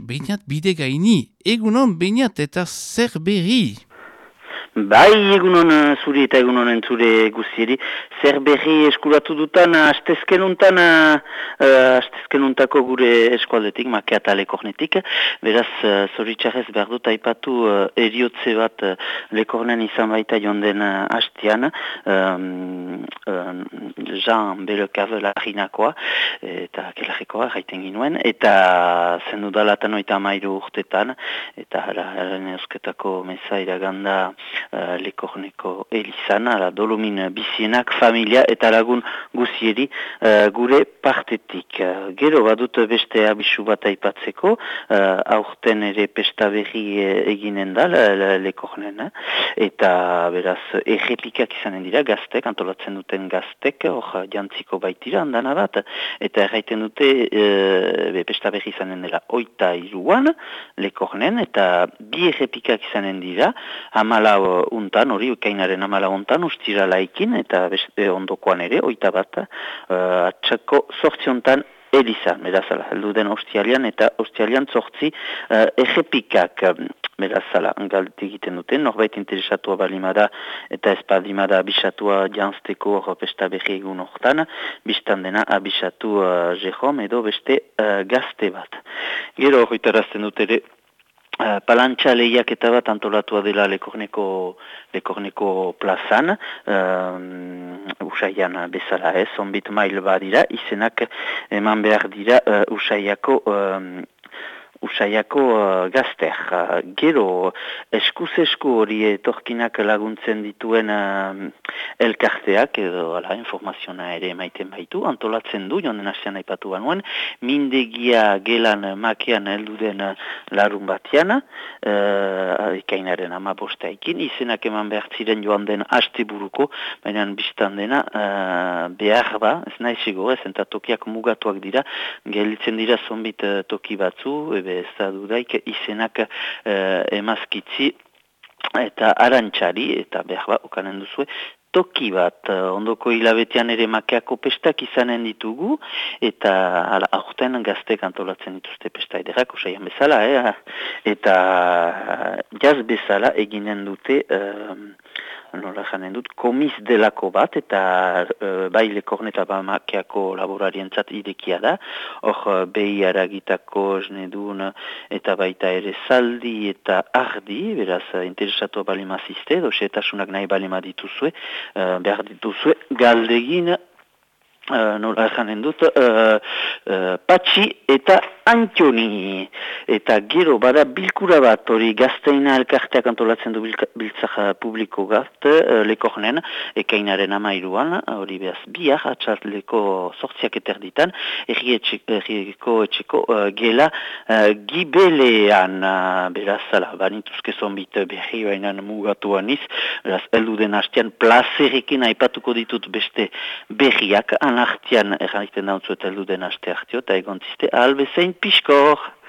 Beinat bide gaini, egunon beinat eta zer berri? Bai, egunon eh, zuri eta egunon entzure guzieri. Zer berri eskuratu dutan, eh, astezkenuntan, uh, astezkenuntako gure eskualdetik, makeata lekornetik. Beraz, uh, zoritxarrez behar dut aipatu uh, eriotze bat uh, lekornen izan baita jonden uh, hastian. Um, um, Jean Belekav larinakoa, eta kelarrekoa, gaiten ginuen. Eta zen dudalatan oita mairu urtetan, eta haren eusketako meza iraganda uh, lekorneko elizan, ala dolomin bizienak, familia eta lagun guzieri uh, gure partetik. Uh, gero badut beste abisu bat aipatzeko, uh, aurten ere pesta berri eginen da lekornen, eta beraz erreplikak izanen dira gaztek, antolatzen duten gaztek, hor jantziko baitira handana bat, eta erraiten dute uh, be, pesta berri izanen dela oita iruan lekornen, eta bi erreplikak izanen dira, hamala untan, hori kainaren amala untan, ustira eta beste ondokoan ere, oita bat, uh, atxako sortziontan Elisa, berazala, heldu den ostialian eta ostialian zortzi uh, egepikak, berazala, galdi egiten duten, norbait interesatua balimada eta espadimada abisatua janzteko pesta behi egun hortan, biztan abisatu uh, edo beste uh, gazte bat. Gero hori dut ere, Uh, palantxa lehiak eta bat antolatua dela lekorneko, lekorneko plazan, uh, usaian bezala ez, onbit mail badira, izenak eman behar dira uh, usaiako usaiako uh, gazter. Uh, gero, eskuz esku hori etorkinak laguntzen dituen uh, elkarteak, edo ala, informaziona ere maiten baitu, antolatzen du, jonden hastean aipatu banuen, mindegia gelan makian elduden uh, larun batiana, uh, ikainaren ama bostaikin, izenak eman behar ziren joan den haste buruko, baina biztan dena uh, behar ba, ez nahi sigo, ez entatokiak mugatuak dira, gelditzen dira zonbit uh, toki batzu, ebe ez da dudaik izenak uh, emazkitzi eta arantxari, eta behar ba, okanen duzue, toki bat, uh, ondoko hilabetean ere makeako pestak izanen ditugu, eta aurten gaztek antolatzen dituzte pesta ederak, osaian bezala, eh? eta jaz bezala eginen dute, nola janen dut, komiz delako bat, eta e, bai lekorne eta bamakeako laborarientzat idekia da, hor e, behi haragitako esnedun eta baita ere zaldi eta ardi, beraz interesatu balimazizte, dosetasunak nahi balima dituzue, e, behar dituzue, galdegin Uh, nola janen dut, uh, uh, patxi eta antxoni. Eta gero, bada bilkura bat, hori gazteina elkarteak antolatzen du biltzak publiko gazt, uh, leko honen, ekainaren amairuan, hori behaz biak, atxartleko sortziak eterditan, errieko etxeko uh, gela uh, gibelean, uh, beraz, ala, banituzke zonbit berri bainan mugatuan iz, beraz, elduden hastean plazerekin aipatuko ditut beste berriak, artian erraiten dautzu eta heldu den aste hartio, eta egon ziste albezein piskor!